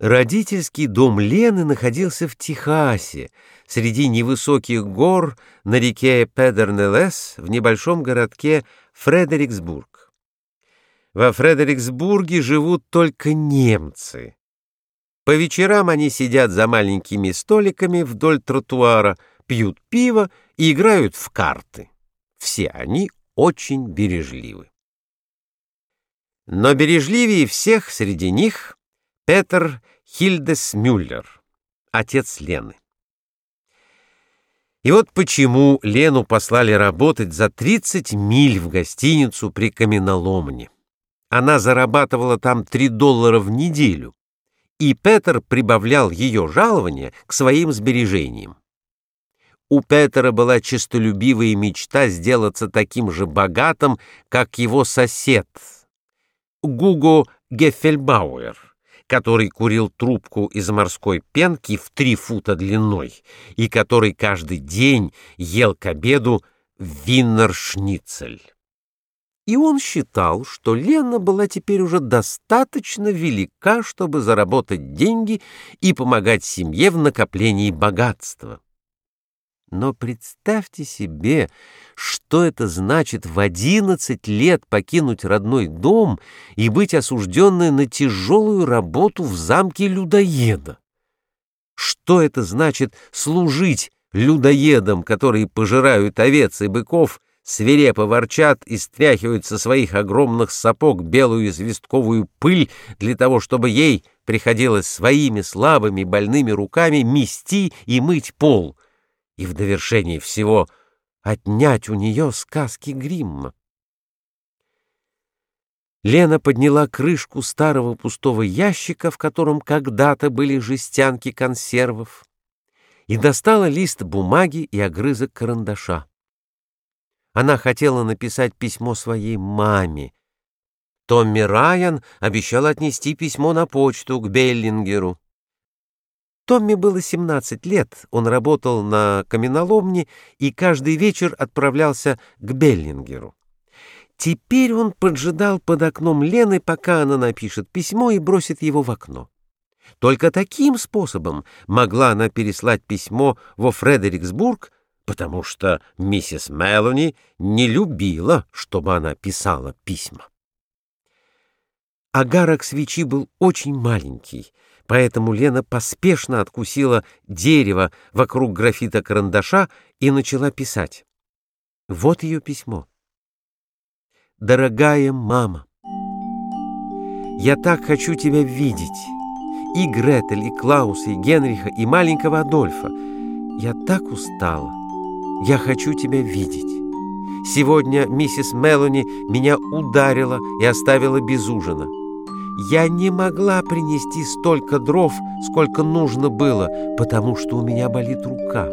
Родительский дом Лены находился в Техасе, среди невысоких гор на реке Педернелес в небольшом городке Фредериксбург. Во Фредериксбурге живут только немцы. По вечерам они сидят за маленькими столиками вдоль тротуара, пьют пиво и играют в карты. Все они очень бережливы. Но бережливее всех среди них Петер Хильдесмюллер, отец Лены. И вот почему Лену послали работать за 30 миль в гостиницу при каменоломне. Она зарабатывала там 3 доллара в неделю, и Петер прибавлял ее жалование к своим сбережениям. У Петера была честолюбивая мечта сделаться таким же богатым, как его сосед Гуго Геффельбауэр который курил трубку из морской пенки в три фута длиной и который каждый день ел к обеду виннершницель. И он считал, что Лена была теперь уже достаточно велика, чтобы заработать деньги и помогать семье в накоплении богатства. Но представьте себе, что это значит в одиннадцать лет покинуть родной дом и быть осужденной на тяжелую работу в замке людоеда. Что это значит служить людоедам, которые пожирают овец и быков, свирепо ворчат и стряхивают со своих огромных сапог белую известковую пыль для того, чтобы ей приходилось своими слабыми больными руками мести и мыть пол — и в довершении всего отнять у нее сказки Гримма. Лена подняла крышку старого пустого ящика, в котором когда-то были жестянки консервов, и достала лист бумаги и огрызок карандаша. Она хотела написать письмо своей маме. Томми Райан обещал отнести письмо на почту к Беллингеру. Томми было 17 лет, он работал на каменоломне и каждый вечер отправлялся к Беллингеру. Теперь он поджидал под окном Лены, пока она напишет письмо и бросит его в окно. Только таким способом могла она переслать письмо во Фредериксбург, потому что миссис Мелони не любила, чтобы она писала письма. Агарок свечи был очень маленький, поэтому Лена поспешно откусила дерево вокруг графита карандаша и начала писать. Вот ее письмо. «Дорогая мама, я так хочу тебя видеть, и Гретель, и Клауса, и Генриха, и маленького Адольфа. Я так устала. Я хочу тебя видеть. Сегодня миссис Мелони меня ударила и оставила без ужина. Я не могла принести столько дров, сколько нужно было, потому что у меня болит рука.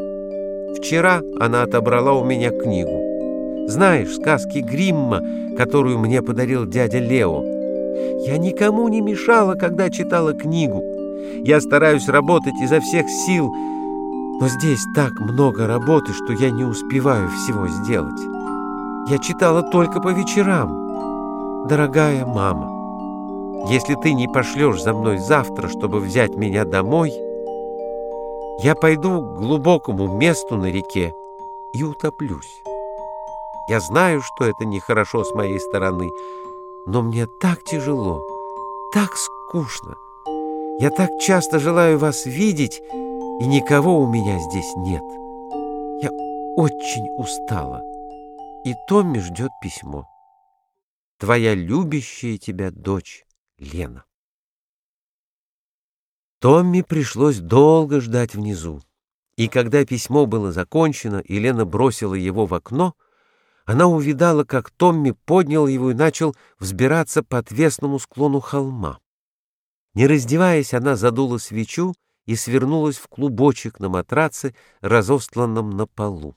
Вчера она отобрала у меня книгу. Знаешь, сказки Гримма, которую мне подарил дядя Лео. Я никому не мешала, когда читала книгу. Я стараюсь работать изо всех сил, но здесь так много работы, что я не успеваю всего сделать. Я читала только по вечерам. Дорогая мама, если ты не пошлешь за мной завтра, чтобы взять меня домой, я пойду к глубокому месту на реке и утоплюсь. Я знаю, что это нехорошо с моей стороны, но мне так тяжело, так скучно. Я так часто желаю вас видеть, и никого у меня здесь нет. Я очень устала, и Томми ждет письмо. Твоя любящая тебя дочь. Лена. Томми пришлось долго ждать внизу. И когда письмо было закончено, и Лена бросила его в окно, она увидала, как Томми поднял его и начал взбираться по отвесному склону холма. Не раздеваясь, она задула свечу и свернулась в клубочек на матраце, разостланном на полу.